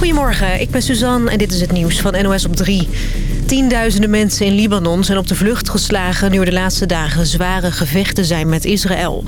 Goedemorgen, ik ben Suzanne en dit is het nieuws van NOS op 3. Tienduizenden mensen in Libanon zijn op de vlucht geslagen... nu er de laatste dagen zware gevechten zijn met Israël.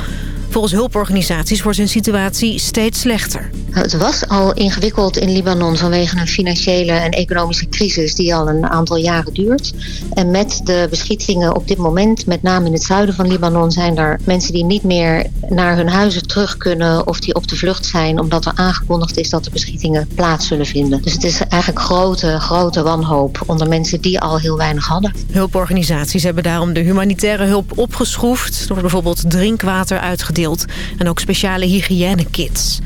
Volgens hulporganisaties wordt hun situatie steeds slechter. Het was al ingewikkeld in Libanon vanwege een financiële en economische crisis die al een aantal jaren duurt. En met de beschietingen op dit moment, met name in het zuiden van Libanon, zijn er mensen die niet meer naar hun huizen terug kunnen of die op de vlucht zijn omdat er aangekondigd is dat de beschietingen plaats zullen vinden. Dus het is eigenlijk grote, grote wanhoop onder mensen die al heel weinig hadden. Hulporganisaties hebben daarom de humanitaire hulp opgeschroefd door bijvoorbeeld drinkwater uitgedeeld en ook speciale hygiënekits.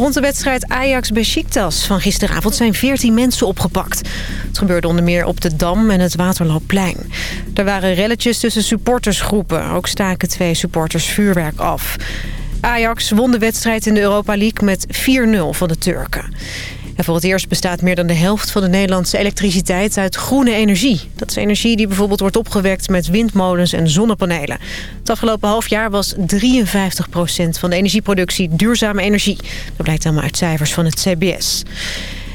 Rond de wedstrijd Ajax-Besiktas van gisteravond zijn 14 mensen opgepakt. Het gebeurde onder meer op de Dam en het Waterloopplein. Er waren relletjes tussen supportersgroepen. Ook staken twee supporters vuurwerk af. Ajax won de wedstrijd in de Europa League met 4-0 van de Turken. Voor het eerst bestaat meer dan de helft van de Nederlandse elektriciteit uit groene energie. Dat is energie die bijvoorbeeld wordt opgewekt met windmolens en zonnepanelen. Het afgelopen half jaar was 53% van de energieproductie duurzame energie. Dat blijkt allemaal uit cijfers van het CBS.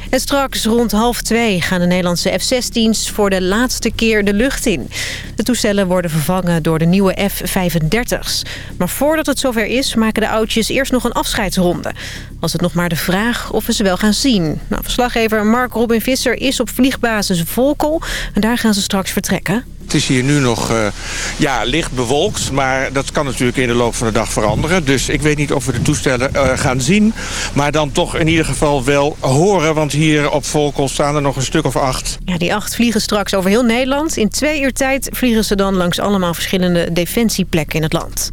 En straks rond half twee gaan de Nederlandse F-16's voor de laatste keer de lucht in. De toestellen worden vervangen door de nieuwe F-35's. Maar voordat het zover is, maken de oudjes eerst nog een afscheidsronde. Was het nog maar de vraag of we ze wel gaan zien. Nou, verslaggever Mark Robin Visser is op vliegbasis Volkel. En daar gaan ze straks vertrekken. Het is hier nu nog uh, ja, licht bewolkt, maar dat kan natuurlijk in de loop van de dag veranderen. Dus ik weet niet of we de toestellen uh, gaan zien, maar dan toch in ieder geval wel horen. Want hier op Volkel staan er nog een stuk of acht. Ja, die acht vliegen straks over heel Nederland. In twee uur tijd vliegen ze dan langs allemaal verschillende defensieplekken in het land.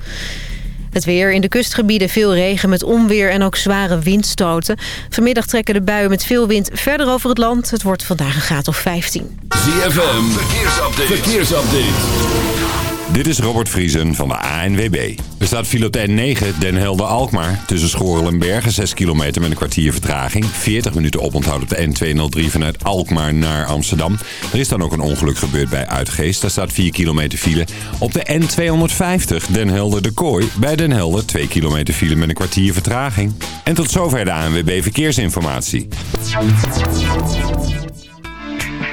Het weer in de kustgebieden veel regen met onweer en ook zware windstoten. Vanmiddag trekken de buien met veel wind verder over het land. Het wordt vandaag een graad of 15. ZFM, verkeersupdate. verkeersupdate. Dit is Robert Vriesen van de ANWB. Er staat file op 9 Den Helder-Alkmaar. Tussen Schorel en Bergen 6 kilometer met een kwartier vertraging. 40 minuten oponthoud op de N203 vanuit Alkmaar naar Amsterdam. Er is dan ook een ongeluk gebeurd bij Uitgeest. Daar staat 4 kilometer file. Op de N250 Den Helder-De Kooi. Bij Den Helder 2 kilometer file met een kwartier vertraging. En tot zover de ANWB Verkeersinformatie.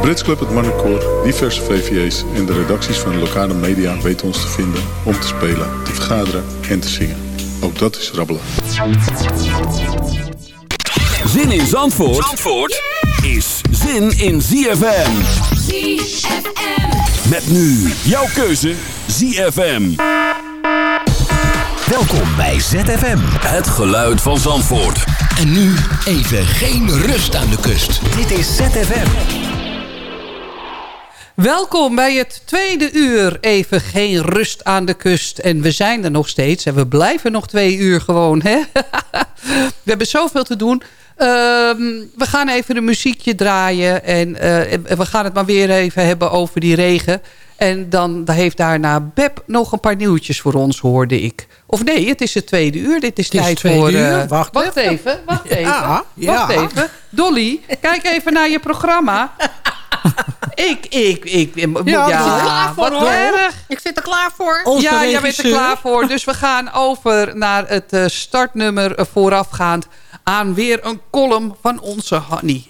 Brits Club, het Marnecoor, diverse VVA's en de redacties van de lokale media weten ons te vinden om te spelen, te vergaderen en te zingen. Ook dat is rabbelen. Zin in Zandvoort, Zandvoort is zin in ZFM. ZFM. Met nu jouw keuze ZFM. Welkom bij ZFM. Het geluid van Zandvoort. En nu even geen rust aan de kust. Dit is ZFM. Welkom bij het tweede uur. Even geen rust aan de kust. En we zijn er nog steeds. En we blijven nog twee uur gewoon. Hè? we hebben zoveel te doen. Ehm, we gaan even een muziekje draaien. En uh, we gaan het maar weer even hebben over die regen. En dan heeft daarna Beb nog een paar nieuwtjes voor ons, hoorde ik. Of nee, het is het tweede uur. Dit is, het is tijd voor... Uh, wacht, wacht even. Wacht even. Ja, wacht ja. even. Dolly, kijk even naar je programma. ik, ik, ik. Ja, ja voor, wat erg. Ik zit er klaar voor. Onze ja, jij bent er klaar voor. Dus we gaan over naar het uh, startnummer voorafgaand aan weer een column van onze Hanny.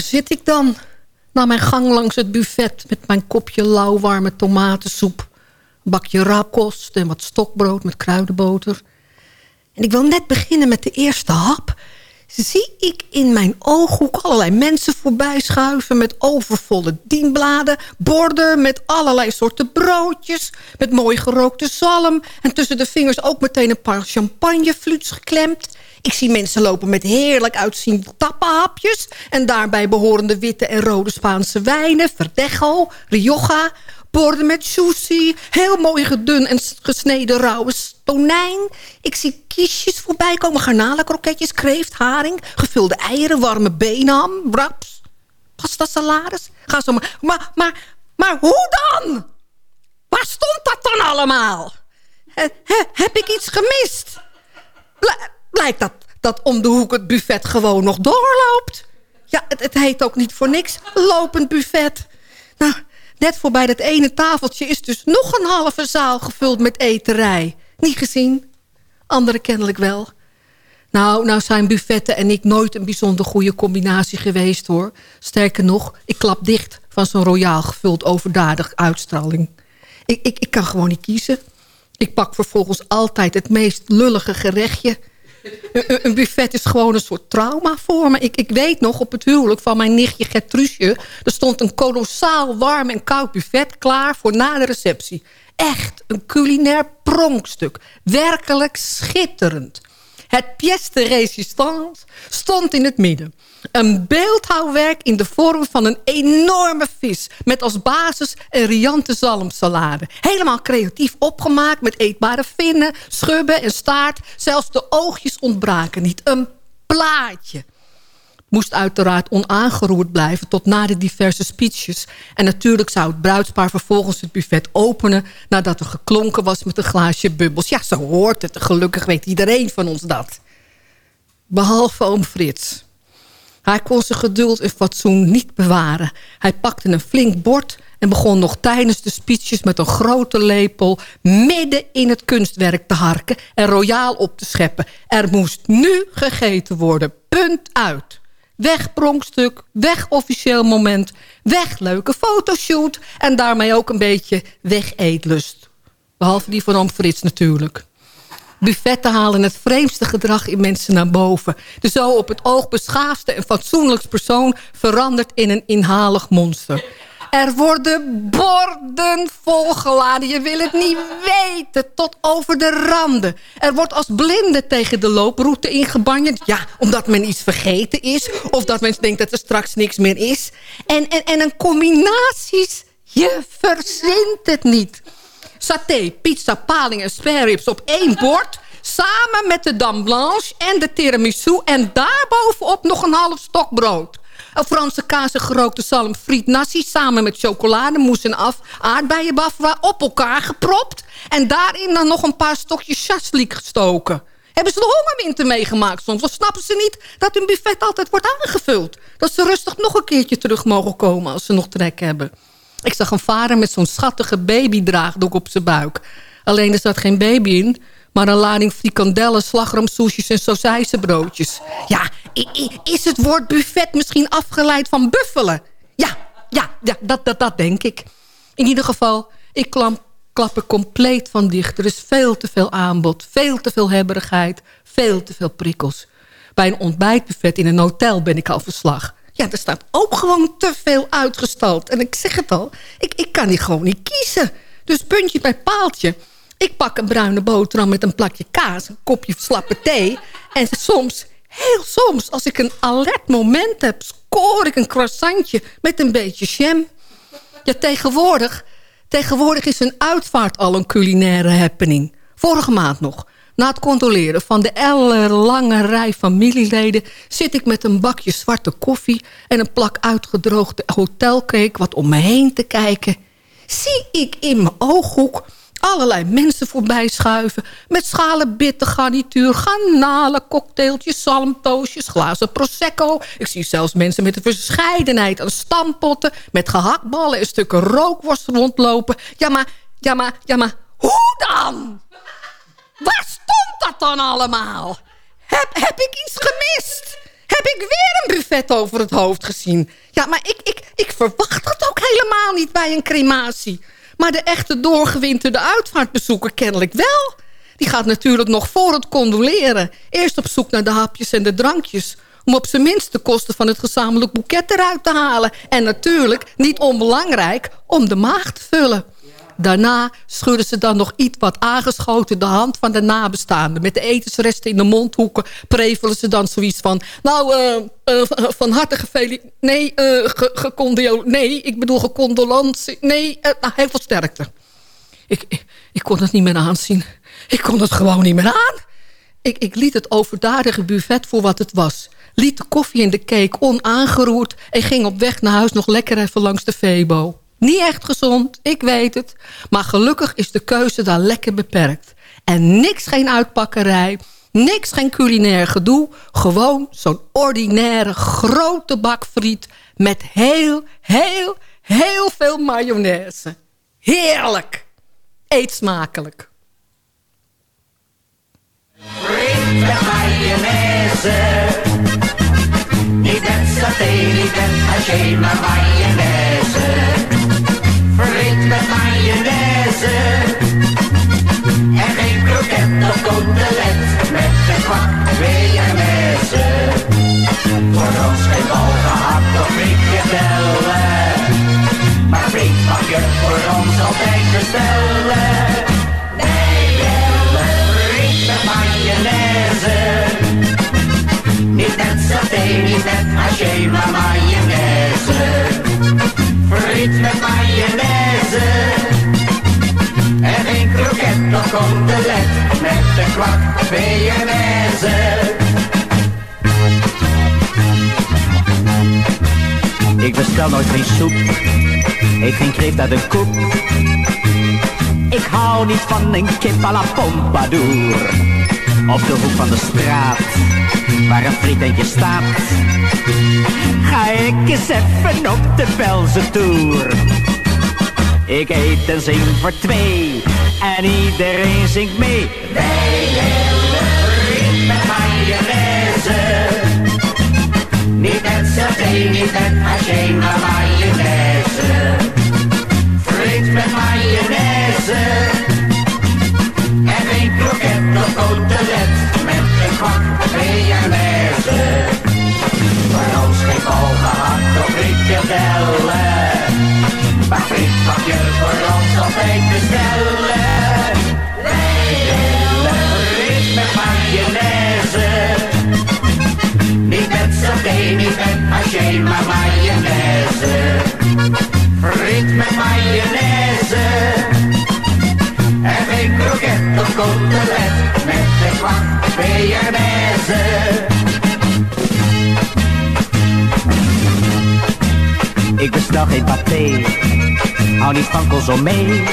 Zit ik dan. Na mijn gang langs het buffet met mijn kopje lauwwarme tomatensoep. Een bakje rauwkost en wat stokbrood met kruidenboter. En ik wil net beginnen met de eerste hap zie ik in mijn ooghoek allerlei mensen voorbij schuiven... met overvolle dienbladen, borden met allerlei soorten broodjes... met mooi gerookte zalm en tussen de vingers ook meteen een paar champagnefluts geklemd. Ik zie mensen lopen met heerlijk uitziende tappenhapjes... en daarbij behorende witte en rode Spaanse wijnen... Verdejo, Rioja, borden met sushi. Heel mooi gedun en gesneden rauwe tonijn. Ik zie kiesjes voorbij komen. Garnalenkroketjes, kreeft, haring. Gevulde eieren, warme beenham, wraps. Pasta salades. Ga zo maar. Maar, maar, maar hoe dan? Waar stond dat dan allemaal? heb ik iets gemist? Blijkt dat, dat om de hoek het buffet gewoon nog doorloopt. Ja, het, het heet ook niet voor niks lopend buffet. Nou, Net voorbij dat ene tafeltje is dus nog een halve zaal gevuld met eterij. Niet gezien? Anderen kennelijk wel. Nou, nou zijn buffetten en ik nooit een bijzonder goede combinatie geweest hoor. Sterker nog, ik klap dicht van zo'n royaal gevuld overdadig uitstraling. Ik, ik, ik kan gewoon niet kiezen. Ik pak vervolgens altijd het meest lullige gerechtje een, buffet is gewoon een soort trauma voor me. Ik, ik weet nog op het huwelijk van mijn nichtje Gertrusje... er stond een kolossaal warm en koud buffet klaar voor na de receptie. Echt een culinair pronkstuk. Werkelijk schitterend. Het pièce de résistance stond in het midden. Een beeldhouwwerk in de vorm van een enorme vis... met als basis een riante zalmsalade. Helemaal creatief opgemaakt met eetbare vinnen, schubben en staart. Zelfs de oogjes ontbraken niet. Een plaatje. Moest uiteraard onaangeroerd blijven tot na de diverse speeches. En natuurlijk zou het bruidspaar vervolgens het buffet openen... nadat er geklonken was met een glaasje bubbels. Ja, zo hoort het. Gelukkig weet iedereen van ons dat. Behalve oom Frits... Hij kon zijn geduld en fatsoen niet bewaren. Hij pakte een flink bord en begon nog tijdens de speeches met een grote lepel midden in het kunstwerk te harken en royaal op te scheppen. Er moest nu gegeten worden. Punt uit. Weg pronkstuk, weg officieel moment, weg leuke fotoshoot en daarmee ook een beetje weg eetlust. Behalve die van oom Frits natuurlijk. Buffetten halen het vreemdste gedrag in mensen naar boven. De zo op het oog beschaafste en fatsoenlijks persoon... verandert in een inhalig monster. Er worden borden volgeladen. Je wil het niet weten. Tot over de randen. Er wordt als blinde tegen de looproute ingebanjerd. Ja, omdat men iets vergeten is. Of dat men denkt dat er straks niks meer is. En, en, en een combinaties... Je verzint het niet saté, pizza, paling en spareribs op één bord... samen met de dame blanche en de tiramisu... en daarbovenop nog een half stok brood. Een Franse kaas en gerookte zalm friet nasi... samen met chocolademousse en af aardbeienbafra op elkaar gepropt... en daarin dan nog een paar stokjes chaslik gestoken... Hebben ze de hongerwinter meegemaakt soms? Of snappen ze niet dat hun buffet altijd wordt aangevuld? Dat ze rustig nog een keertje terug mogen komen als ze nog trek hebben? Ik zag een vader met zo'n schattige babydraagdoek op zijn buik. Alleen er zat geen baby in, maar een lading frikandellen, slagroomsoesjes en sausijzenbroodjes. Ja, is het woord buffet misschien afgeleid van buffelen? Ja, ja, ja dat, dat, dat denk ik. In ieder geval, ik klap, klap er compleet van dicht. Er is veel te veel aanbod, veel te veel hebberigheid, veel te veel prikkels. Bij een ontbijtbuffet in een hotel ben ik al verslag. Ja, er staat ook gewoon te veel uitgestald. En ik zeg het al, ik, ik kan die gewoon niet kiezen. Dus puntje bij paaltje. Ik pak een bruine boterham met een plakje kaas, een kopje slappe thee. En soms, heel soms, als ik een alert moment heb... scoor ik een croissantje met een beetje jam. Ja, tegenwoordig, tegenwoordig is een uitvaart al een culinaire happening. Vorige maand nog. Na het controleren van de ellenlange rij familieleden... zit ik met een bakje zwarte koffie... en een plak uitgedroogde hotelcake wat om me heen te kijken. Zie ik in mijn ooghoek allerlei mensen voorbij schuiven... met schalen bitter garnituur, garnalen, cocktailtjes, zalmtoosjes... glazen prosecco. Ik zie zelfs mensen met een verscheidenheid aan stampotten... met gehaktballen en stukken rookworst rondlopen. Ja, maar, ja, maar, ja, maar, hoe dan? Waar stond dat dan allemaal? Heb, heb ik iets gemist? Heb ik weer een buffet over het hoofd gezien. Ja, maar ik, ik, ik verwacht dat ook helemaal niet bij een crematie. Maar de echte doorgewinterde uitvaartbezoeker kennelijk wel. Die gaat natuurlijk nog voor het condoleren. Eerst op zoek naar de hapjes en de drankjes om op zijn minst de kosten van het gezamenlijk boeket eruit te halen. En natuurlijk, niet onbelangrijk, om de maag te vullen. Daarna schudden ze dan nog iets wat aangeschoten de hand van de nabestaanden. Met de etensresten in de mondhoeken prevelen ze dan zoiets van... Nou, uh, uh, van harte gefeliciteerd. Nee, uh, nee, ik bedoel gecondolantie. Nee, nou, heel veel sterkte. Ik, ik, kon het niet meer aanzien. Ik kon het gewoon niet meer aan. Ik, ik liet het overdadige buffet voor wat het was liet de koffie en de cake onaangeroerd... en ging op weg naar huis nog lekker even langs de Febo. Niet echt gezond, ik weet het. Maar gelukkig is de keuze daar lekker beperkt. En niks geen uitpakkerij, niks geen culinair gedoe. Gewoon zo'n ordinaire grote bak friet... met heel, heel, heel veel mayonaise. Heerlijk! Eet smakelijk. Friet met mayonaise niet met saté, maar mayonaise. Met mayonaise. En geen kroket of cotelet met een kwak mayonaise. Voor ons geen bal gehakt of frikadellen. Maar friet mag je voor ons altijd bestellen. Niet met haché, mayonaise. Friet met mayonaise. En geen kroket of cotelet met de kwak mayonaise. Ik bestel nooit geen soep, eet geen kreeft uit een koep. Ik hou niet van een kip à la pompadour. Op de hoek van de straat waar een frietentje staat. Ga ik eens even op de Belze Tour. Ik eet en zing voor twee en iedereen zingt mee. Wij willen friet met mayonaise. Niet met saté, niet met haché, maar mayonaise. Friet met mayonaise. Bestel geen paté, hou niet van consommé.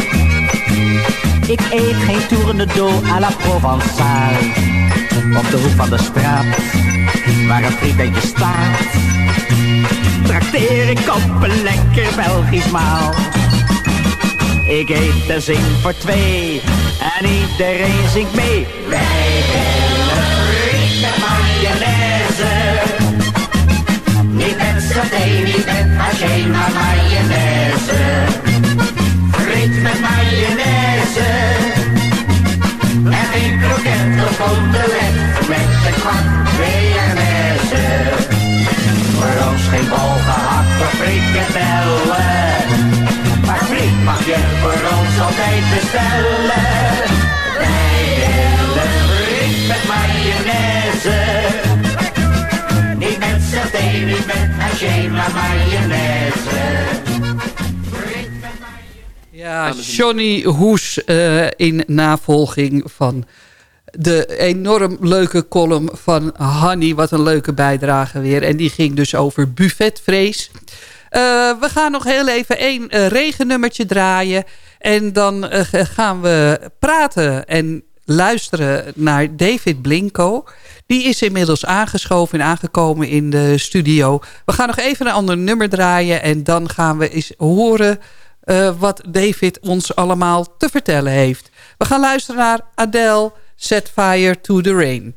Ik eet geen tourne-dos à la Provençale. Op de hoek van de straat, waar een frietentje staat. Trakteer ik op een lekker Belgisch maal. Ik eet en zing voor twee en iedereen zingt mee. Saté, niet met maar mayonaise. Friet met mayonaise. En geen kroket of cotelet met de kwak mayonaise. Voor ons geen bal gehakt of frikadellen. Maar friet mag je voor ons altijd bestellen. Wij willen friet met mayonaise. Niet met saté, niet met Ja, Johnny Hoes uh, in navolging van de enorm leuke column van Hanny. Wat een leuke bijdrage weer. En die ging dus over buffetvrees. Uh, we gaan nog heel even één uh, regennummertje draaien. En dan gaan we praten en luisteren naar David Blinko. Die is inmiddels aangeschoven en aangekomen in de studio. We gaan nog even een ander nummer draaien. En dan gaan we eens horen wat David ons allemaal te vertellen heeft. We gaan luisteren naar Adele, Set Fire to the Rain.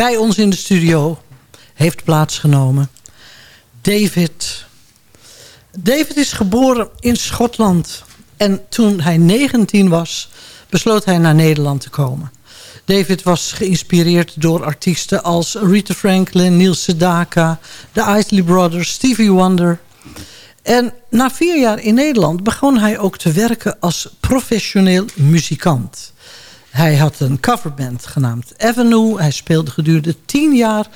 Bij ons in de studio heeft plaatsgenomen. David. David is geboren in Schotland. En toen hij 19 was, besloot hij naar Nederland te komen. David was geïnspireerd door artiesten als Rita Franklin, Niels Sedaka... de Isley Brothers, Stevie Wonder. En na vier jaar in Nederland begon hij ook te werken als professioneel muzikant. Hij had een coverband genaamd Avenue. Hij speelde gedurende tien jaar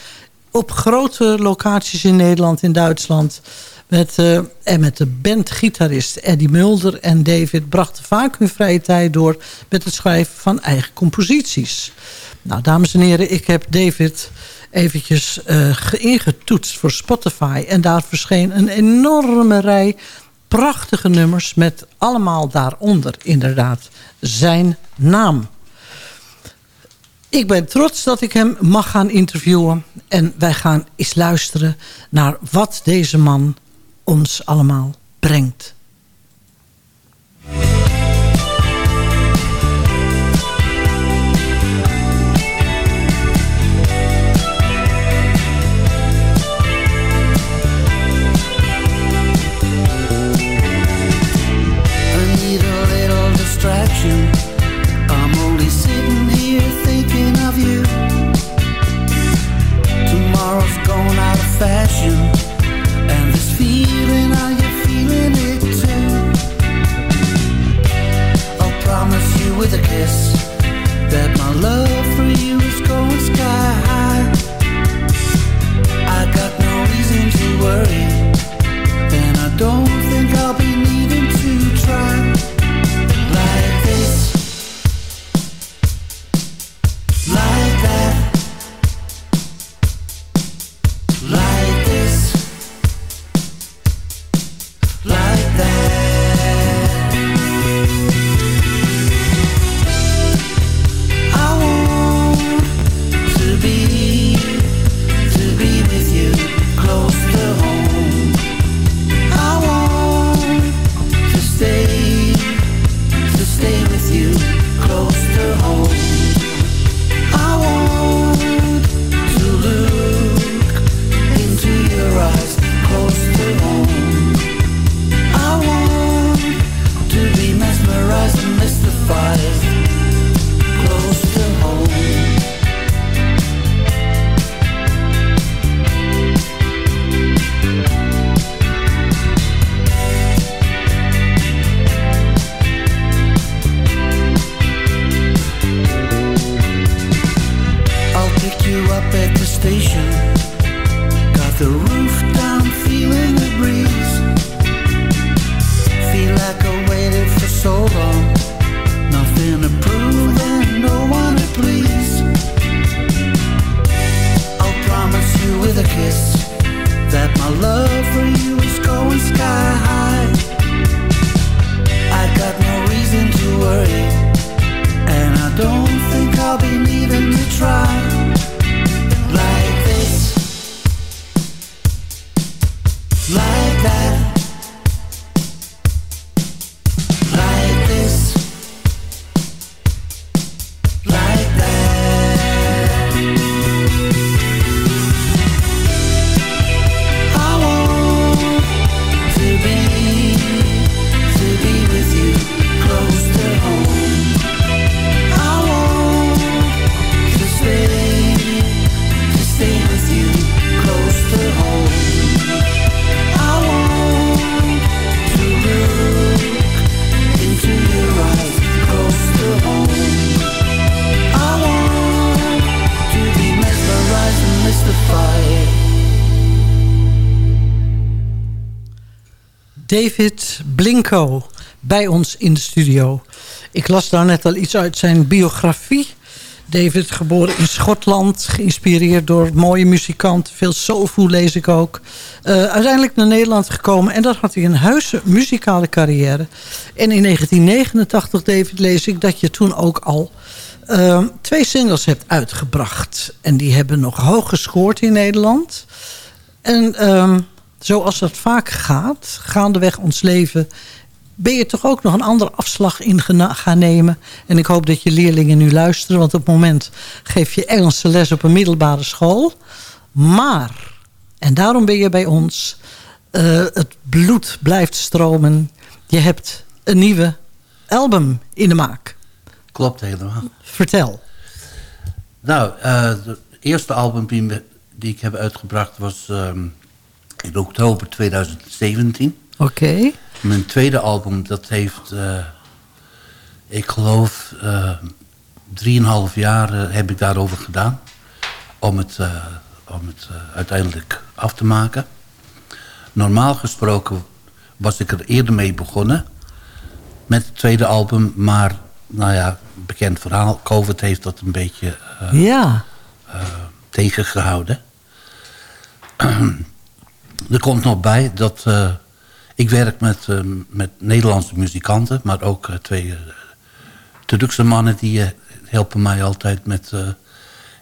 op grote locaties in Nederland, in Duitsland. Met, uh, en met de bandgitarist Eddie Mulder en David brachten vaak hun vrije tijd door... met het schrijven van eigen composities. Nou, dames en heren, ik heb David eventjes uh, ingetoetst voor Spotify. En daar verscheen een enorme rij prachtige nummers... met allemaal daaronder inderdaad zijn naam. Ik ben trots dat ik hem mag gaan interviewen. En wij gaan eens luisteren naar wat deze man ons allemaal brengt. David Blinko bij ons in de studio. Ik las daar net al iets uit zijn biografie. David, geboren in Schotland, geïnspireerd door mooie muzikanten. Veel soulful lees ik ook. Uh, uiteindelijk naar Nederland gekomen en dat had hij een huisse muzikale carrière. En in 1989, David, lees ik dat je toen ook al uh, twee singles hebt uitgebracht. En die hebben nog hoog gescoord in Nederland. En... Uh, zoals dat vaak gaat, gaandeweg ons leven... ben je toch ook nog een andere afslag in gaan nemen. En ik hoop dat je leerlingen nu luisteren. Want op het moment geef je Engelse les op een middelbare school. Maar, en daarom ben je bij ons... eh, het bloed blijft stromen. Je hebt een nieuwe album in de maak. Klopt helemaal. Vertel. Nou, eh de eerste album die, me- die ik heb uitgebracht was ehm, in oktober 2017. Oké. Mijn tweede album, dat heeft, eh, ik geloof, eh drieënhalf jaar eh, heb ik daarover gedaan. Om het, om het uiteindelijk af te maken. Normaal gesproken was ik er eerder mee begonnen. Met het tweede album, maar nou ja, bekend verhaal. Covid heeft dat een beetje Ja. tegengehouden. er komt nog bij dat eh, ik werk met, eh, met Nederlandse muzikanten, maar ook eh, twee Turkse mannen die helpen mij altijd met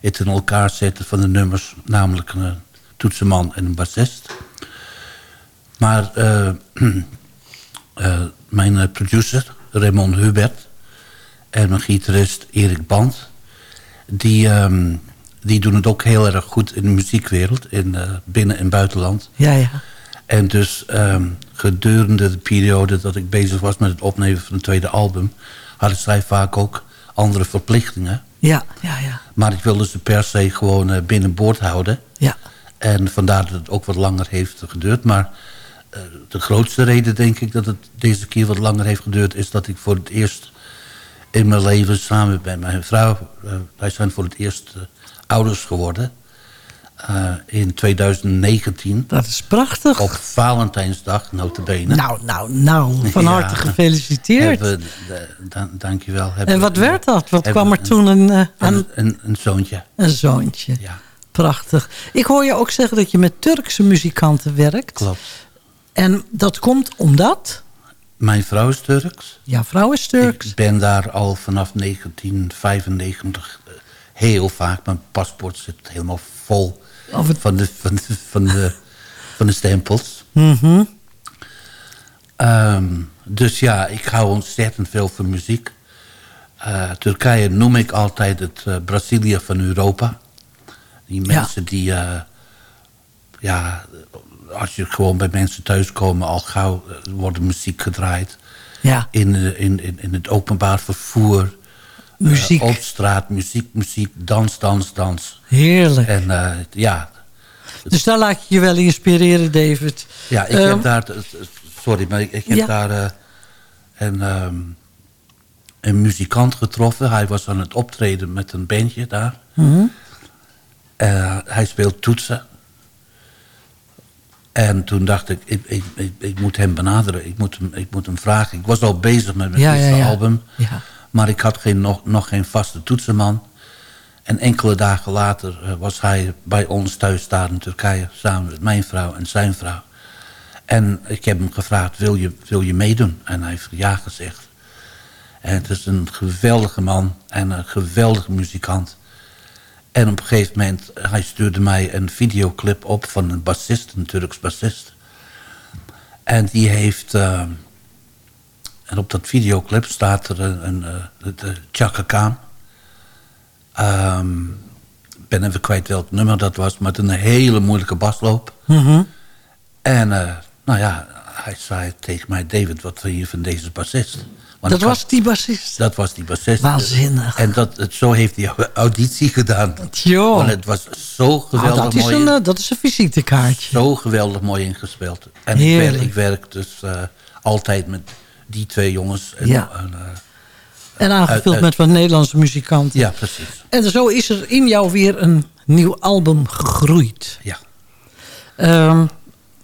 het in elkaar zetten van de nummers, namelijk een toetsenman en een bassist. Maar mijn producer, Raymond Hubert, en mijn gitarist Erik Band, die, ehm, die doen het ook heel erg goed in de muziekwereld, in eh, binnen- en buitenland. Ja, ja. En dus ehm, gedurende de periode dat ik bezig was met het opnemen van het tweede album... hadden zij vaak ook andere verplichtingen. Ja, ja, ja. Maar ik wilde ze per se gewoon eh, binnenboord houden. Ja. En vandaar dat het ook wat langer heeft geduurd. Maar eh, de grootste reden denk ik dat het deze keer wat langer heeft geduurd... is dat ik voor het eerst in mijn leven samen met mijn vrouw... wij zijn voor het eerst ouders geworden... eh, in 2019. Dat is prachtig. Op Valentijnsdag, notabene. Nou, nou, nou. Van Ja. harte gefeliciteerd. Hebben de- dan- dankjewel. En wat werd dat? Wat kwam er toen een, eh, Een, een, een zoontje. een zoontje? Ja. Prachtig. Ik hoor je ook zeggen dat je met Turkse muzikanten werkt. Klopt. En dat komt omdat... Mijn vrouw is Turks. Jouw vrouw is Turks. Ik ben daar al vanaf 1995 eh, heel vaak. Mijn paspoort zit helemaal vol het- van, de, van, de, van, de, van de stempels. Mhm. Ehm, dus ja, ik hou ontzettend veel van muziek. Eh, Turkije noem ik altijd het eh, Brazilië van Europa. Die Ja. mensen die... eh, ja, als je gewoon bij mensen thuiskomen... al gauw wordt muziek gedraaid. Ja. In, in, in, in het openbaar vervoer. Muziek. eh, op straat, muziek, muziek, dans, dans, dans. Heerlijk. En eh, ja, Dus daar laat je je wel inspireren, David. Ja, ik Ehm, heb daar... Sorry, maar ik, ik heb Ja. daar eh, een, ehm, een muzikant getroffen. Hij was aan het optreden met een bandje daar. mhm. Eh, hij speelt toetsen. En toen dacht ik, ik, ik, ik, ik moet hem benaderen. Ik moet hem, ik moet hem vragen. Ik was al bezig met mijn Ja, ja, eerste ja. album. Maar ik had nog, nog geen vaste toetsenman. En enkele dagen later eh, was hij bij ons thuis daar in Turkije... samen met mijn vrouw en zijn vrouw. En ik heb hem gevraagd, wil je, wil je meedoen? En hij heeft ja gezegd. En het is een geweldige man en een geweldige muzikant. En op een gegeven moment, hij stuurde mij een videoclip op... van een bassist, een Turks bassist. En die heeft... eh, en op dat videoclip staat er een, een, eh, de Chaka Khan. Ehm, Ik ben even kwijt welk nummer dat was, met een hele moeilijke basloop. Mhm. En eh, nou ja, hij zei tegen mij, David, wat vind je van deze bassist? Want Dat had- was die bassist. dat was die bassist. Waanzinnig. En dat, het, zo heeft hij auditie gedaan. Want het was zo Nou, geweldig dat, is mooi. een, eh, dat is een visitekaartje. Zo geweldig mooi ingespeeld. En ik werk, ik werk dus altijd met die twee jongens. En, Ja. en, eh, En aangevuld uit- uit- met wat Nederlandse muzikanten. ja, precies. En zo is er in jou weer een nieuw album gegroeid. Ja. Ehm,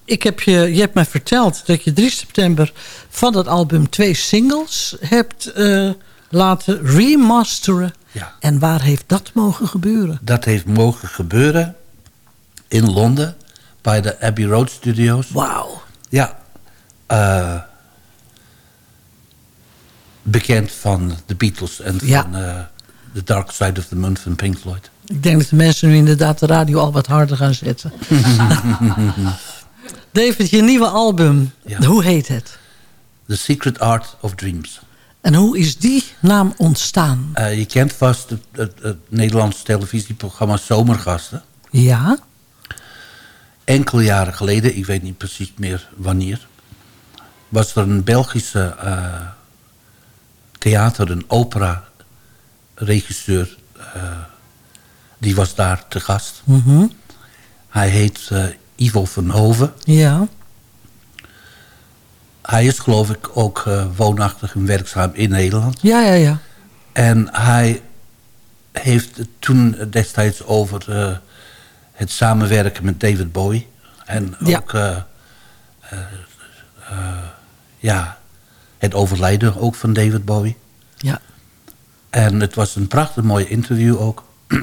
ik heb je, je hebt mij verteld dat je 3 september van dat album twee singles hebt eh, laten remasteren. Ja. En waar heeft dat mogen gebeuren? Dat heeft mogen gebeuren in Londen bij de Abbey Road Studios. Wauw. Ja. eh, bekend van de Beatles en Ja. van eh, The Dark Side of the Moon van Pink Floyd. Ik denk dat de mensen nu inderdaad de radio al wat harder gaan zetten. David, je nieuwe album, Ja. hoe heet het? The Secret Art of Dreams. En hoe is die naam ontstaan? Uh, je kent vast het, het, het Nederlandse televisieprogramma Zomergasten. Ja. Enkele jaren geleden, ik weet niet precies meer wanneer... was er een Belgische uh, theater- en opera-regisseur... Uh, die was daar te gast. Mm -hmm. Hij heet Ivo van Hoven. Ja. Hij is geloof ik ook uh, woonachtig en werkzaam in Nederland. Ja, ja, ja. En hij heeft toen destijds over uh, het samenwerken met David Bowie. En ook ja, het overlijden ook van David Bowie. Ja. En het was een prachtig mooi interview ook.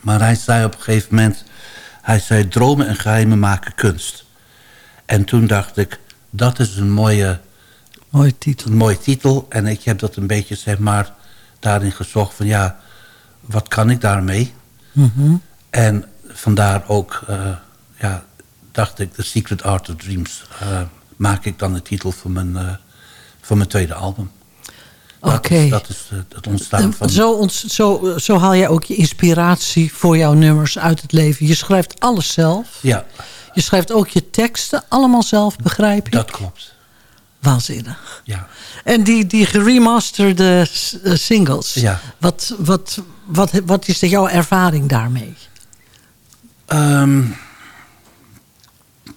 maar hij zei op een gegeven moment... Hij zei, dromen en geheimen maken kunst. En toen dacht ik, dat is een mooie, mooie, titel. Een mooie titel. En ik heb dat een beetje, zeg maar, daarin gezocht van... ja, wat kan ik daarmee? Mm -hmm. En vandaar ook, uh, ja, dacht ik... The Secret Art of Dreams uh, maak ik dan de titel voor mijn, uh, voor mijn tweede album. Oké. Okay. Dat is het ontstaan van... Zo, zo, zo haal jij ook je inspiratie voor jouw nummers uit het leven. Je schrijft alles zelf. Ja. Je schrijft ook je teksten allemaal zelf, begrijp je? Dat klopt. Waanzinnig. Ja. En die, die geremasterde singles. Ja. Wat, wat, wat, wat is jouw ervaring daarmee? Um,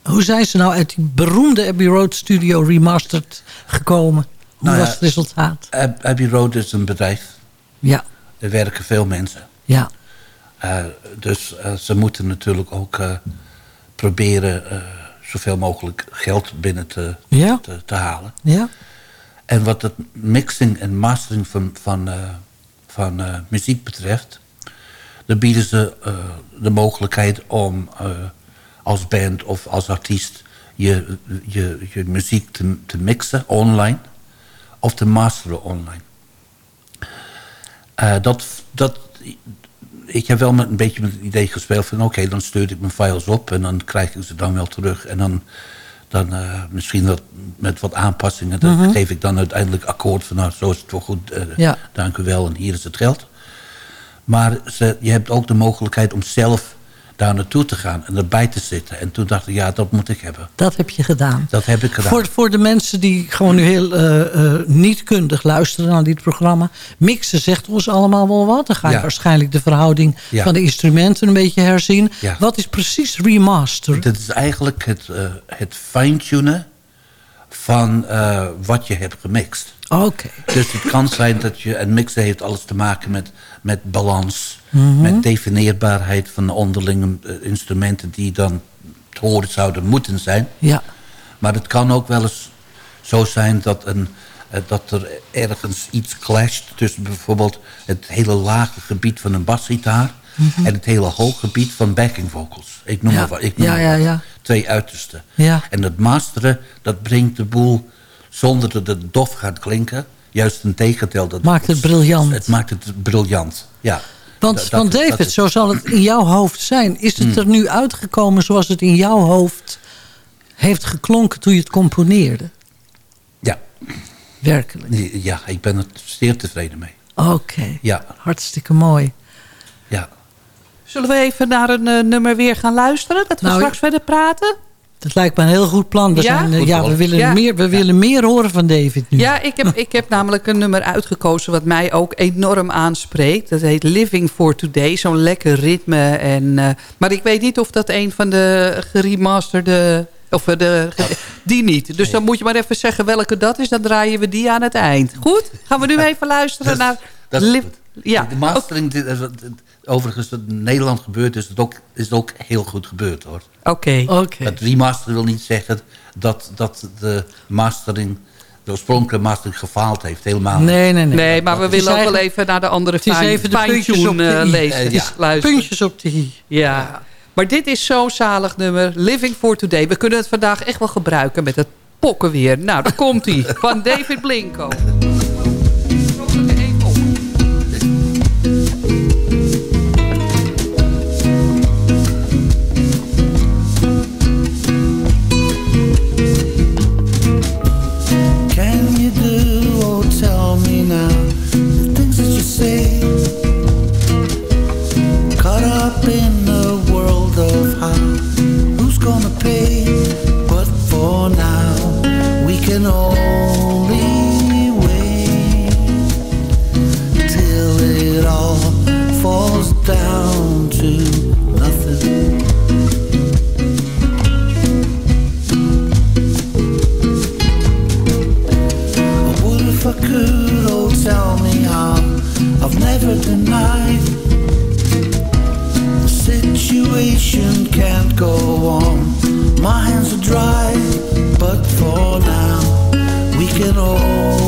Hoe zijn ze nou uit die beroemde Abbey Road Studio Remastered gekomen? Hoe nou was het resultaat? Abbey Road is een bedrijf. Ja. Er werken veel mensen. Ja. Uh, dus uh, ze moeten natuurlijk ook uh, proberen zoveel mogelijk geld binnen te, ja. te, te, halen. Ja. En wat het mixing en mastering van, van, van muziek betreft... dan bieden ze de mogelijkheid om als band of als artiest... je, je, je muziek te, te mixen online of te masteren online. Uh, dat, dat, ik heb wel met een beetje met het idee gespeeld van... oké, okay, dan stuur ik mijn files op en dan krijg ik ze dan wel terug. En dan, dan uh, misschien wat, met wat aanpassingen... dan Mhm. geef ik dan uiteindelijk akkoord van... nou, zo is het wel goed, uh, ja. dank u wel en hier is het geld. Maar ze, je hebt ook de mogelijkheid om zelf daar naartoe te gaan en erbij te zitten. En toen dacht ik, ja, dat moet ik hebben. Dat heb je gedaan. Dat heb ik gedaan. Voor, voor de mensen die gewoon nu heel uh, uh, niet kundig luisteren naar dit programma. Mixen zegt ons allemaal wel wat. Dan ga je Ja. waarschijnlijk de verhouding Ja. van de instrumenten een beetje herzien. Ja. Wat is precies remaster? Dit is eigenlijk het, uh, het fine-tunen van wat je hebt gemixt. Oké. Dus het kan zijn dat je... En mixen heeft alles te maken met, met balans. Mhm. Met definieerbaarheid van de onderlinge uh, instrumenten... die dan te horen zouden moeten zijn. Ja. Maar het kan ook wel eens zo zijn dat, een, uh, dat er ergens iets clasht... tussen bijvoorbeeld het hele lage gebied van een basgitaar... Mhm. en het hele hoog gebied van backing vocals. Ik noem Ja. maar wat. Ik noem Ja, ja, ja. Twee uitersten. Ja. En het masteren, dat brengt de boel zonder dat het dof gaat klinken. Juist een tegentel. Dat Maakt het briljant. Het maakt het briljant, ja. Want, Dat- want dat- David, dat is- zo zal het in jouw hoofd zijn. Is het Hmm. er nu uitgekomen zoals het in jouw hoofd heeft geklonken toen je het componeerde? Ja. Werkelijk. Ja, ik ben er zeer tevreden mee. Oké, Ja, hartstikke mooi. ja. Zullen we even naar een eh, nummer weer gaan luisteren? Dat we Nou, straks verder praten? Dat lijkt me een heel goed plan. We, Ja? zijn, eh, ja, we, willen, Ja. Meer, we willen meer horen van David nu. Ja, ik heb, ik heb namelijk een nummer uitgekozen... wat mij ook enorm aanspreekt. Dat heet Living for Today. Zo'n lekker ritme. En, eh, maar ik weet niet of dat een van de geremasterde... Of eh, de, die niet. Dus dan moet je maar even zeggen welke dat is. Dan draaien we die aan het eind. Goed? Gaan we nu even luisteren naar... dat is Liv- goed. Ja, De mastering, overigens, wat in Nederland gebeurt, is het ook, is het ook heel goed gebeurd hoor. oké. Oké. Het remasteren wil niet zeggen dat, dat de mastering, de oorspronkelijke mastering gefaald heeft. Helemaal niet. Nee, nee, nee. Nee, maar we willen ook wel even naar de andere het is fine, even de puntjes op fine-tune de eh, lezen. Ja. luisteren. Puntjes op de i. Ja. Maar dit is zo'n zalig nummer. Living for Today. We kunnen het vandaag echt wel gebruiken met het pokken weer. Nou, daar komt hij. Van David Blinko. Situation can't go on. My hands are dry, but for now we can only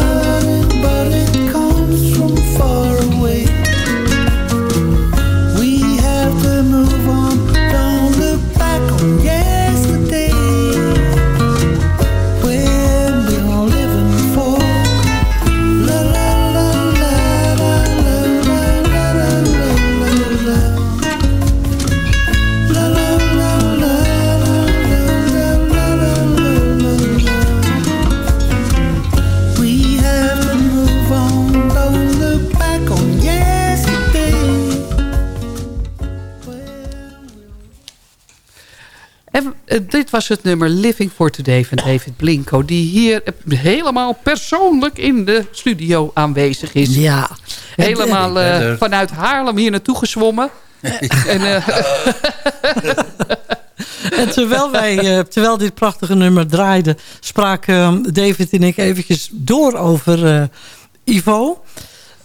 love. Dit was het nummer Living for Today van David Blinko... die hier eh, helemaal persoonlijk in de studio aanwezig is. Ja. Helemaal eh, eh, vanuit Haarlem hier naartoe gezwommen. en, En terwijl, wij, terwijl dit prachtige nummer draaide... spraken David en ik eventjes door over Ivo.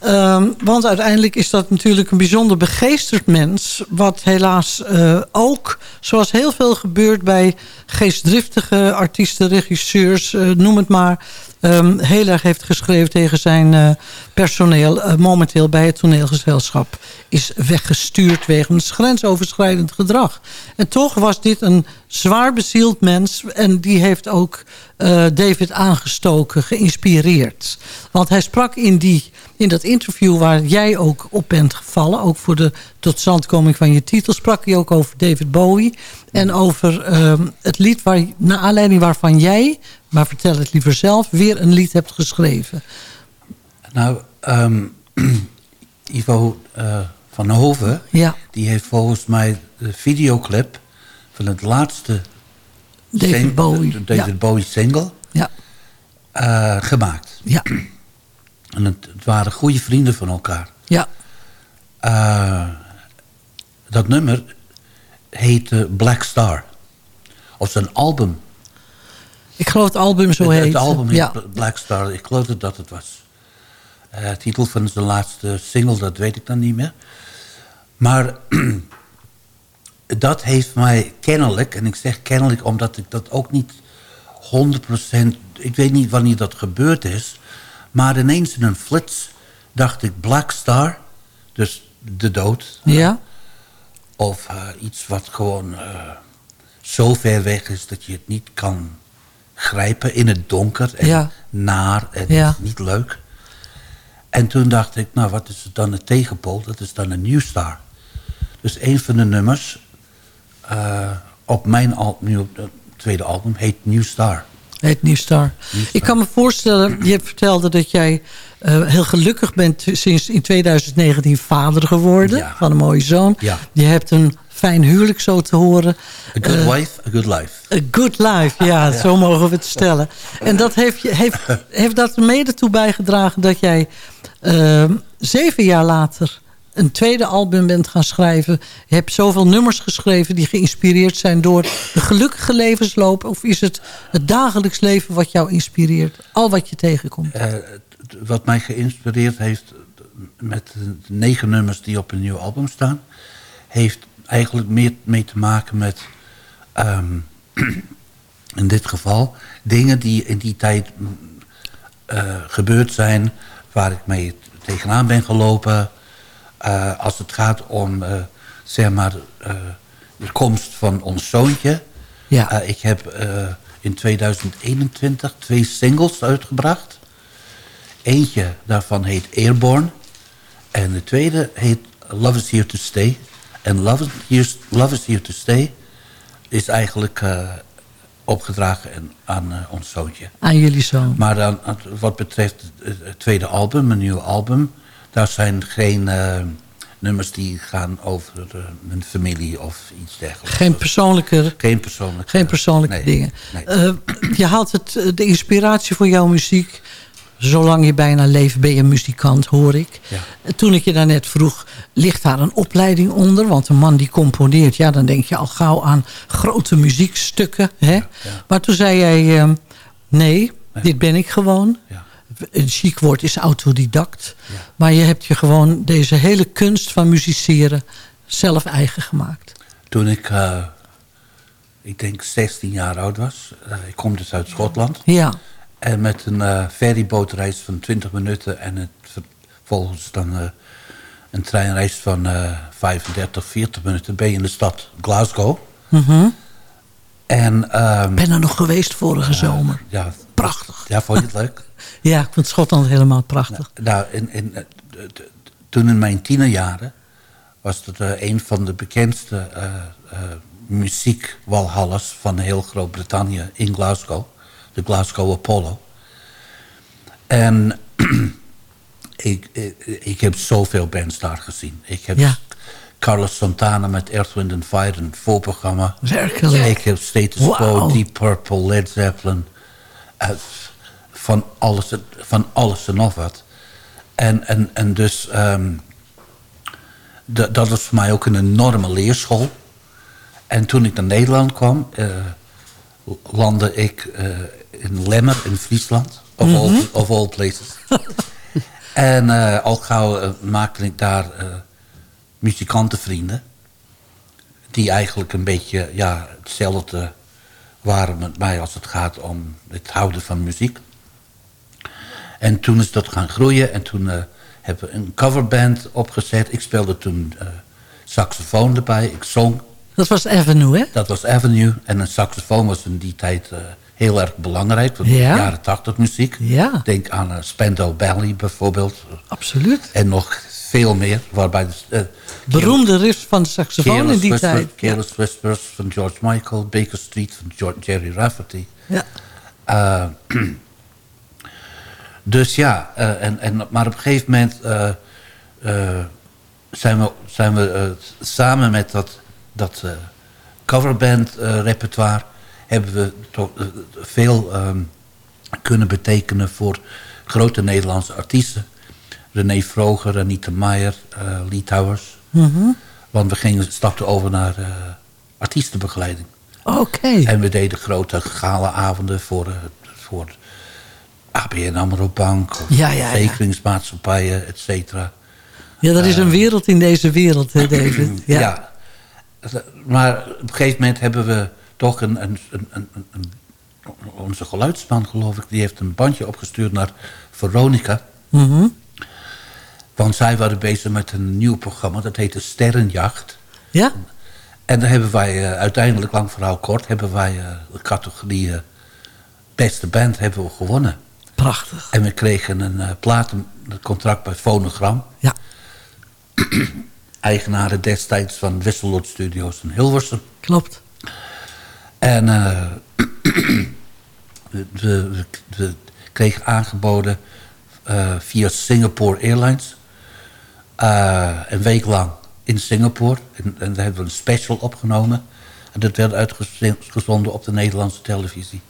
Ehm, want uiteindelijk is dat natuurlijk een bijzonder begeesterd mens... wat helaas eh, ook, zoals heel veel gebeurt bij geestdriftige artiesten, regisseurs... eh, noem het maar, ehm, heel erg heeft geschreven tegen zijn eh, personeel... eh, momenteel bij het toneelgezelschap is weggestuurd... wegens grensoverschrijdend gedrag. En toch was dit een zwaar bezield mens... en die heeft ook eh, David aangestoken, geïnspireerd. Want hij sprak in, die, in dat interview waar jij ook op bent gevallen... ook voor de totstandkoming van je titel... sprak hij ook over David Bowie... en over ehm, het lied waar, naar aanleiding waarvan jij... maar vertel het liever zelf, weer een lied hebt geschreven. Nou, ehm, Ivo eh, van Hoven, Ja. die heeft volgens mij de videoclip van het laatste David Bowie, David ja. Bowie single Ja. eh, gemaakt. Ja. En het, het waren goede vrienden van elkaar. Ja. Eh, dat nummer heette Black Star. Of zijn album. Ik geloof het album zo het, heet. Het album heet ja. Black Star. Ik geloof dat dat het was. Eh titel van zijn laatste single, dat weet ik dan niet meer. Maar dat heeft mij kennelijk, en ik zeg kennelijk omdat ik dat ook niet 100%, ik weet niet wanneer dat gebeurd is, maar ineens in een flits dacht ik Black Star, dus de dood. Ja? Of eh, iets wat gewoon eh, zo ver weg is dat je het niet kan grijpen in het donker en Ja. naar en Ja. niet leuk. En toen dacht ik, nou wat is het dan het tegenpool? Dat is dan een New Star. Dus een van de nummers eh, op mijn al, nieuw, eh, tweede album heet New Star. Heet New Star. Ik kan me voorstellen, je vertelde dat jij eh, heel gelukkig bent sinds in 2019 vader geworden van een mooie zoon. Ja. Je hebt een fijn huwelijk zo te horen. A good Eh, wife, a good life. A good life, ja, Ja. zo mogen we het stellen. En dat heeft, je, heeft, heeft dat mede toe bijgedragen dat jij eh, zeven jaar later een tweede album bent gaan schrijven. Je hebt zoveel nummers geschreven die geïnspireerd zijn door de gelukkige levensloop. Of is het het dagelijks leven wat jou inspireert? Al wat je tegenkomt. Eh, wat mij geïnspireerd heeft met de negen nummers die op een nieuw album staan, heeft eigenlijk meer mee te maken met, ehm, in dit geval, dingen die in die tijd mm, eh, gebeurd zijn, waar ik mee tegenaan ben gelopen. Eh, als het gaat om, eh, zeg maar, de komst van ons zoontje. Ja. Ik heb in 2021 twee singles uitgebracht. Eentje daarvan heet Airborne. En de tweede heet Love is Here to Stay. En Love is Here, Love is Here to Stay is eigenlijk eh, opgedragen en- aan eh, ons zoontje. Aan jullie zoon. Maar dan, wat betreft het, tweede album, een nieuw album... daar zijn geen eh, nummers die gaan over eh, mijn familie of iets dergelijks. Geen persoonlijke, Geen persoonlijke, geen persoonlijke nee, dingen. nee. Je haalt het, de inspiratie voor jouw muziek... Zolang je bijna leeft ben je muzikant, hoor ik. Ja. Toen ik je daarnet vroeg, ligt daar een opleiding onder? Want een man die componeert, ja, dan denk je al gauw aan grote muziekstukken. Hè? Maar toen zei jij, eh, nee, dit ben ik gewoon. Een chic woord is autodidact. Maar je hebt je gewoon deze hele kunst van musiceren zelf eigen gemaakt. Toen ik, eh, ik denk 16 jaar oud was... eh, ik kom dus uit Schotland... Ja. En met een eh ferrybootreis van 20 minuten en het, vervolgens dan eh, een treinreis van eh 35, 40 minuten ben je in de stad Glasgow. Mhm. En, ehm, ben er nog geweest vorige zomer. Ja, Prachtig. Ja, vond je het leuk? Ja, ik vind Schotland helemaal prachtig. Nou, in, in, eh, toen in mijn tienerjaren was het eh, een van de bekendste eh eh muziekwalhalles van heel Groot-Brittannië in Glasgow. De Glasgow Apollo. En ik, ik, ik heb zoveel bands daar gezien. Ik heb Ja. Carlos Santana met Earth, Wind and Fire, een voorprogramma. Werkelijk. Ik heb Status Quo. Deep Purple, Led Zeppelin. eh, van, alles, van alles en nog wat. En, en, en dus... ehm, dat was voor mij ook een enorme leerschool. En toen ik naar Nederland kwam... eh, landde ik eh, in Lemmer in Friesland. Of, all, Mhm. of all places. en eh, al gauw eh, maakte ik daar eh, muzikantenvrienden. Die eigenlijk een beetje ja, hetzelfde waren met mij als het gaat om het houden van muziek. En toen is dat gaan groeien. En toen hebben we een coverband opgezet. Ik speelde toen saxofoon erbij. Ik zong. Dat was Avenue, hè? Dat was Avenue. En een saxofoon was in die tijd heel erg belangrijk. Voor de Ja. jaren tachtig muziek. Ja. Denk aan uh, Spandau Ballet bijvoorbeeld. Absoluut. En nog veel meer. Waarbij de, eh, Beroemde riffs van de saxofoon in die Whisper- tijd. Careless Whispers van George Michael. Baker Street van George, Jerry Rafferty. Ja. Eh, dus ja, en, en, maar op een gegeven moment zijn we, zijn we samen met dat, dat coverband repertoire... hebben we toch, eh, veel ehm, kunnen betekenen voor grote Nederlandse artiesten. René Vroger, Anita Meijer, eh Lee Towers. Mhm. Want we gingen, stapten over naar eh, artiestenbegeleiding. Oké. En we deden grote gala-avonden voor, eh, voor ABN AMRO Bank... Ja, ja, ja. verzekeringsmaatschappijen, et cetera. Ja, er is een wereld in deze wereld, hè, David. Ja. Ja. maar op een gegeven moment hebben we toch een, een, een, onze geluidsman, geloof ik, die heeft een bandje opgestuurd naar Veronica. Mhm. Want zij waren bezig met een nieuw programma, dat heette Sterrenjacht. Ja? En daar hebben wij eh, uiteindelijk, lang verhaal kort, hebben wij eh, de categorie eh, beste band hebben we gewonnen. Prachtig. En we kregen een platencontract bij Phonogram. Ja. Eigenaren destijds van Wisselot Studios in Hilversum. Klopt. En eh, we, kregen aangeboden eh, via Singapore Airlines. eh, een week lang in Singapore. En, en daar hebben we een special opgenomen. En dat werd uitgezonden op de Nederlandse televisie.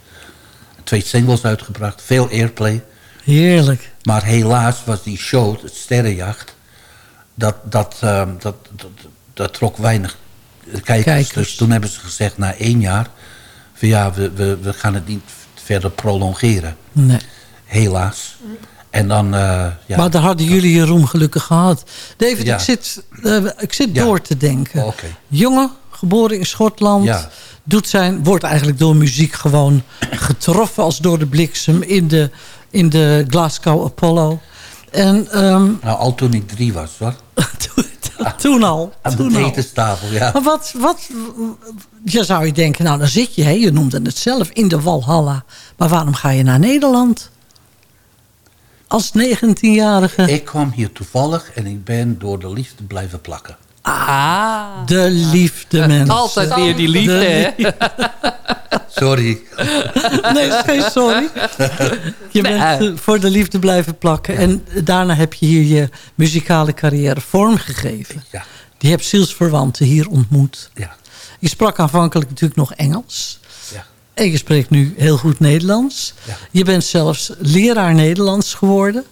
Twee singles uitgebracht, veel airplay. Heerlijk. Maar helaas was die show, het Sterrenjacht... dat, dat, ehm, dat, dat, dat trok weinig kijkers. Kijkers. Dus toen hebben ze gezegd na één jaar... van ja, we, we, we gaan het niet verder prolongeren. Nee. Helaas. En dan... eh, ja. Maar daar hadden jullie je roem gelukkig gehad. David, Ja. ik zit, eh, ik zit Ja. door te denken. Oh. Jongen, geboren in Schotland. Doet zijn, wordt eigenlijk door muziek gewoon getroffen als door de bliksem in de, in de Glasgow Apollo. En ehm, Nou, al toen ik drie was, hoor. toen al. Aan toen de etenstafel, ja. Maar wat, wat, je zou je denken, nou dan zit je, hè, je noemde het zelf, in de Walhalla. Maar waarom ga je naar Nederland? Als 19-jarige. Ik kwam hier toevallig en ik ben door de liefde blijven plakken. Ah. De liefde, mensen. Altijd weer die liefde, De hè? Sorry. Nee, is geen sorry. Je bent eh, voor de liefde blijven plakken. En daarna heb je hier je muzikale carrière vormgegeven. Ja. Die hebt zielsverwanten hier ontmoet. Ja. Je sprak aanvankelijk natuurlijk nog Engels. Ja. En je spreekt nu heel goed Nederlands. Ja. Je bent zelfs leraar Nederlands geworden.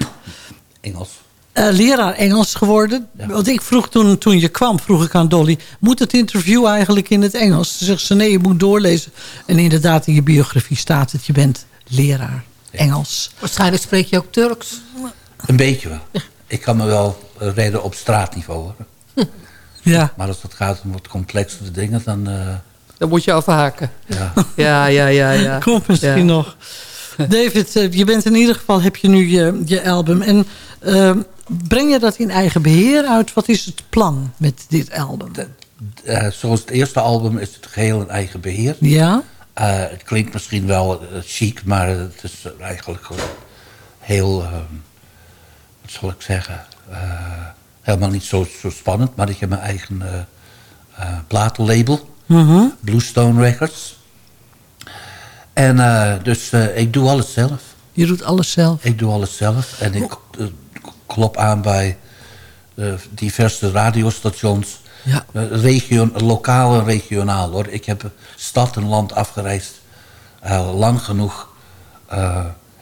Engels. Eh, leraar Engels geworden. Want ik vroeg toen, toen je kwam, vroeg ik aan Dolly... moet het interview eigenlijk in het Engels? Toen zegt ze, nee, je moet doorlezen. En inderdaad, in je biografie staat het. Je bent leraar Engels. Waarschijnlijk spreek je ook Turks. Een beetje wel. Ik kan me wel redden op straatniveau, hoor. Ja. Maar als het gaat om wat complexere dingen, dan... eh, Dan moet je afhaken. ja. Ja, ja, ja, ja. Komt misschien Ja. nog. David, eh, je bent in ieder geval, heb je nu je, je album. En eh, breng je dat in eigen beheer uit? Wat is het plan met dit album? Eh, zoals het eerste album is het geheel in eigen beheer. Ja? Eh, het klinkt misschien wel eh, chic, maar het is eigenlijk heel... wat zal ik zeggen? helemaal niet zo, zo spannend, maar ik heb mijn eigen platenlabel. Mhm. Bluestone Records. En dus ik doe alles zelf. Je doet alles zelf. Ik doe alles zelf. En ik klop aan bij eh, diverse radiostations. Ja. Eh, regio, lokaal en regionaal hoor. Ik heb stad en land afgereisd. eh, lang genoeg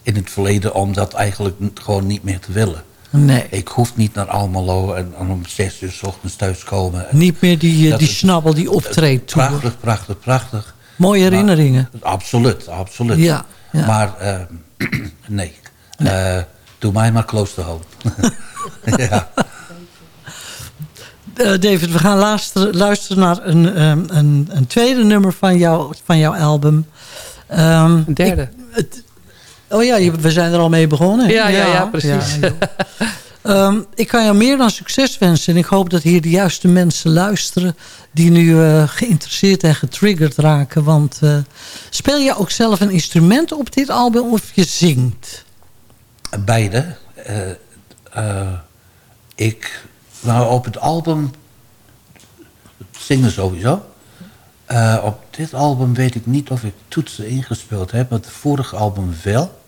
in het verleden om dat eigenlijk gewoon niet meer te willen. Nee. Ik hoef niet naar Almelo en, en om zes uur s ochtends thuiskomen. En Niet meer die, die snabbel, die optreedt. Prachtig, prachtig, prachtig. Mooie herinneringen. Maar- absoluut, absoluut. Ja, ja. Maar nee, Eh, doe mij maar close to home. ja. Eh, David, we gaan luisteren, luisteren naar een, ehm, een, een tweede nummer van, jou, van jouw album. Ehm, Een derde. ik- het- oh ja, je- we zijn er al mee begonnen. Ja, ja, ja, precies. Ehm, ik kan jou meer dan succes wensen. En ik hoop dat hier de juiste mensen luisteren... die nu eh, geïnteresseerd en getriggerd raken. Want eh, speel je ook zelf een instrument op dit album of je zingt? Beide. Eh, eh, ik, nou op het album zingen sowieso. Eh, op dit album weet ik niet of ik toetsen ingespeeld heb. Maar het vorige album wel.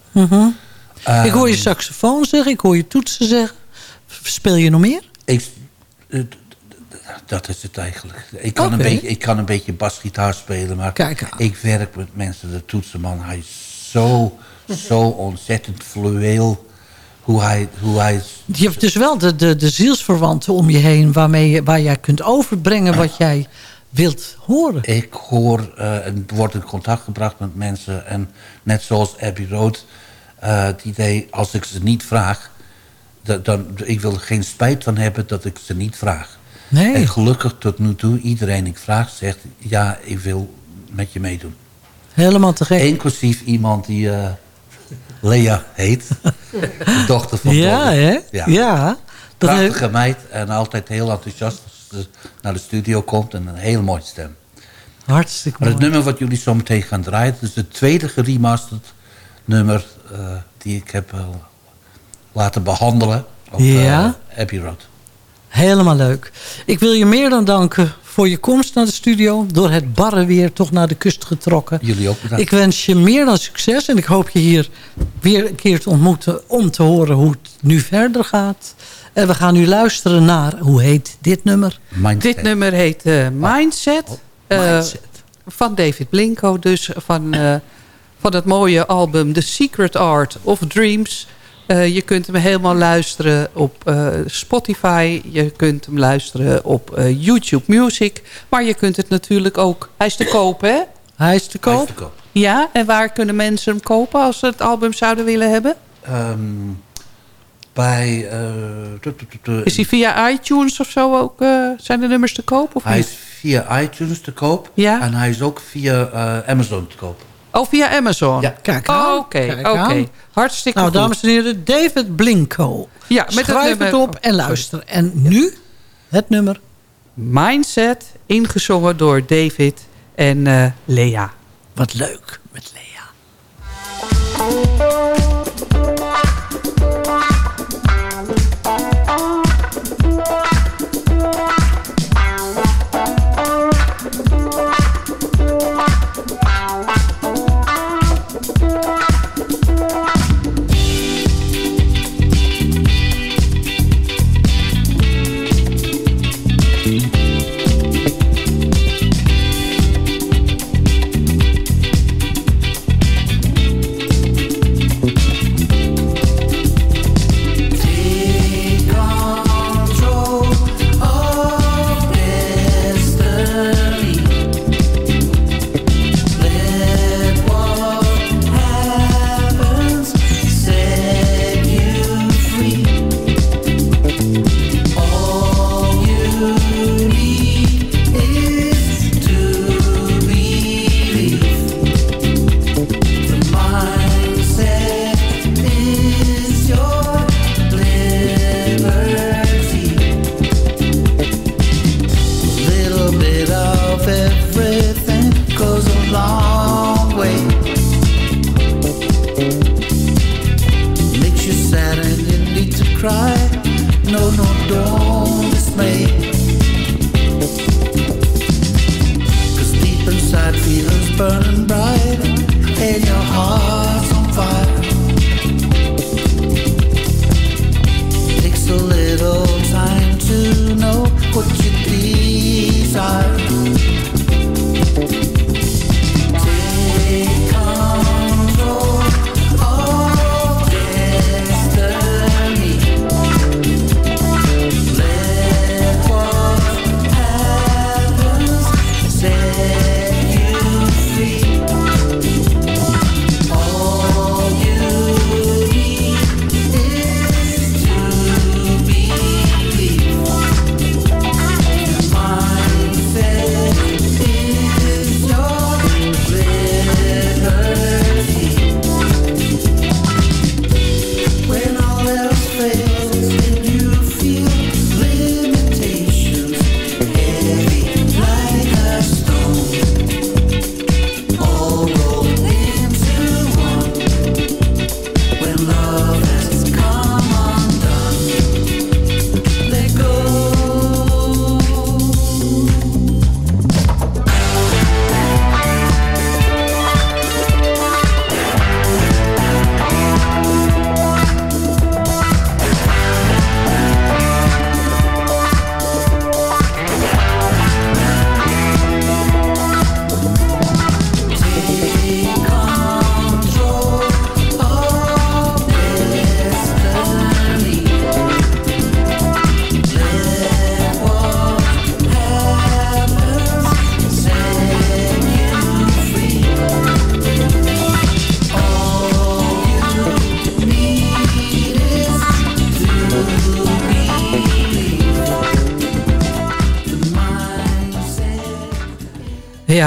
Eh, ik hoor je saxofoon zeggen, ik hoor je toetsen zeggen. Speel je nog meer? Ik, dat is het eigenlijk. Ik kan, een, beetje, ik kan een beetje basgitaar spelen, maar Kijk ik werk met mensen, de toetsenman. Hij is zo, zo ontzettend fluweel hoe hij... Hoe hij Je hebt dus wel de, de, de zielsverwanten om je heen... Waarmee je, waar jij kunt overbrengen wat jij wilt horen. ik hoor eh, en word in contact gebracht met mensen. En net zoals Abbey Road, eh, het idee als ik ze niet vraag... dat- Dan, ik wil er geen spijt van hebben dat ik ze niet vraag. Nee. En gelukkig tot nu toe, iedereen ik vraag zegt... ja, ik wil met je meedoen. Helemaal te gek. Inclusief iemand die eh, Lea heet. de dochter van Ja, hè? Ja. Dat Prachtige meid en altijd heel enthousiast als ze naar de studio komt. En een hele mooie stem. Hartstikke Maar het mooi. nummer wat jullie zo meteen gaan draaien... is het tweede geremasterd nummer eh, die ik heb eh, laten behandelen op Ja. eh, Abbey Road. Helemaal leuk. Ik wil je meer dan danken voor je komst naar de studio. Door het barre weer toch naar de kust getrokken. Jullie ook bedankt. Ik wens je meer dan succes. En ik hoop je hier weer een keer te ontmoeten... om te horen hoe het nu verder gaat. En we gaan nu luisteren naar, hoe heet dit nummer? Dit nummer heet eh, Mindset. Eh, Mindset. van David Blinko dus. Van, eh, van het mooie album The Secret Art of Dreams. Eh, je kunt hem helemaal luisteren op eh, Spotify. Je kunt hem luisteren op eh, YouTube Music. Maar je kunt het natuurlijk ook... Hij is te koop, hè? Hij is te Hij is koop. te koop. Ja, en waar kunnen mensen hem kopen als ze het album zouden willen hebben? Ehm, bij... eh, tu- tu- tu- tu- Is hij via iTunes of zo ook? eh, zijn de nummers te koop of hij niet? is via iTunes te koop. Ja. En hij is ook via eh, Amazon te koop. Oh, via Amazon? Ja. Kijk Oh, aan. Oké, oké. Hartstikke Nou, goed. dames en heren, David Blinko. Ja, met Schrijf het, nummer- op en luister. En nu het nummer. Mindset, ingezongen door David en eh, Lea. Wat leuk met Lea.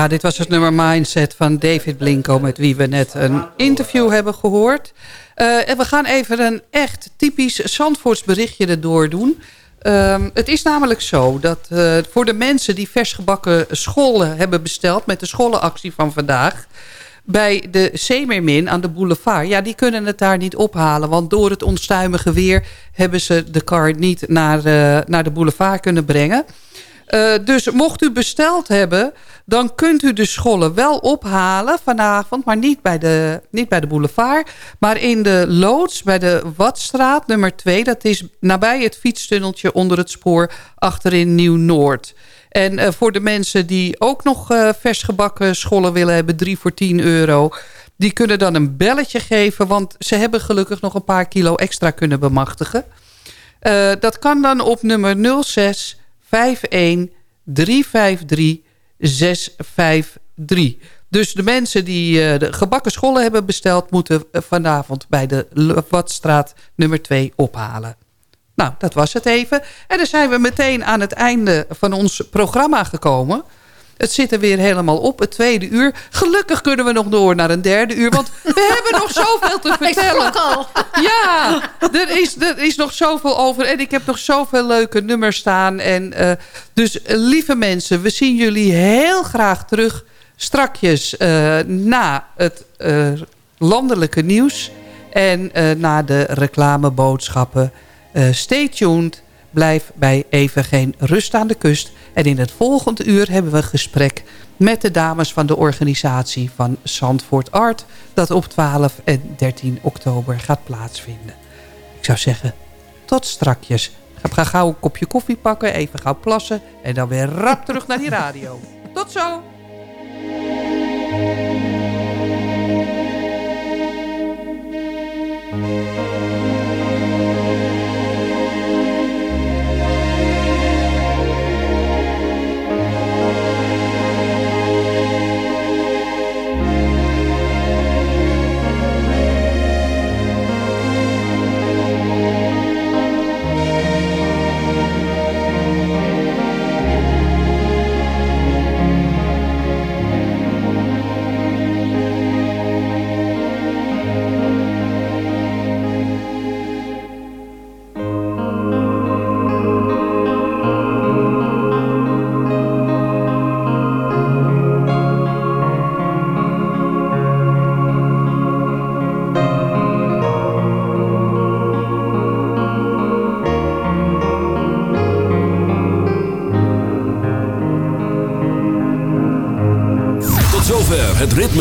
Dit was het nummer Mindset van David Blinko... met wie we net een interview hebben gehoord. Uh, en we gaan even een echt typisch Zandvoorts berichtje erdoor doen. Um, het is namelijk zo dat uh, voor de mensen die versgebakken scholen hebben besteld... met de scholenactie van vandaag... bij de Zeemermin aan de boulevard... ja, die kunnen het daar niet ophalen. Want door het onstuimige weer hebben ze de kar niet naar, uh, naar de boulevard kunnen brengen... Uh, dus mocht u besteld hebben, dan kunt u de schollen wel ophalen vanavond, maar niet bij de, niet bij de boulevard. Maar in de loods bij de Watstraat nummer 2. Dat is nabij het fietstunneltje onder het spoor achterin Nieuw-Noord. En uh, voor de mensen die ook nog uh, versgebakken schollen willen hebben, 3 voor 10 euro... die kunnen dan een belletje geven, want ze hebben gelukkig nog een paar kilo extra kunnen bemachtigen. Dat kan dan op nummer 06 51 353 653. Dus de mensen die uh, de gebakken schollen hebben besteld... moeten vanavond bij de Watstraat nummer 2 ophalen. Nou, dat was het even. En dan zijn we meteen aan het einde van ons programma gekomen. Het zit er weer helemaal op, het tweede uur. Gelukkig kunnen we nog door naar een derde uur. Want we hebben nog zoveel te vertellen. al. Ja, er is, er is nog zoveel over. En ik heb nog zoveel leuke nummers staan. En, uh, dus lieve mensen, we zien jullie heel graag terug. Strakjes uh, na het landelijke nieuws. En na de reclameboodschappen. stay tuned. Blijf bij even geen rust aan de kust. En in het volgende uur hebben we een gesprek met de dames van de organisatie van Zandvoort Art... dat op 12 en 13 oktober gaat plaatsvinden. Ik zou zeggen, tot strakjes. Ga gauw een kopje koffie pakken, even gauw plassen... en dan weer rap terug naar die radio. Tot zo!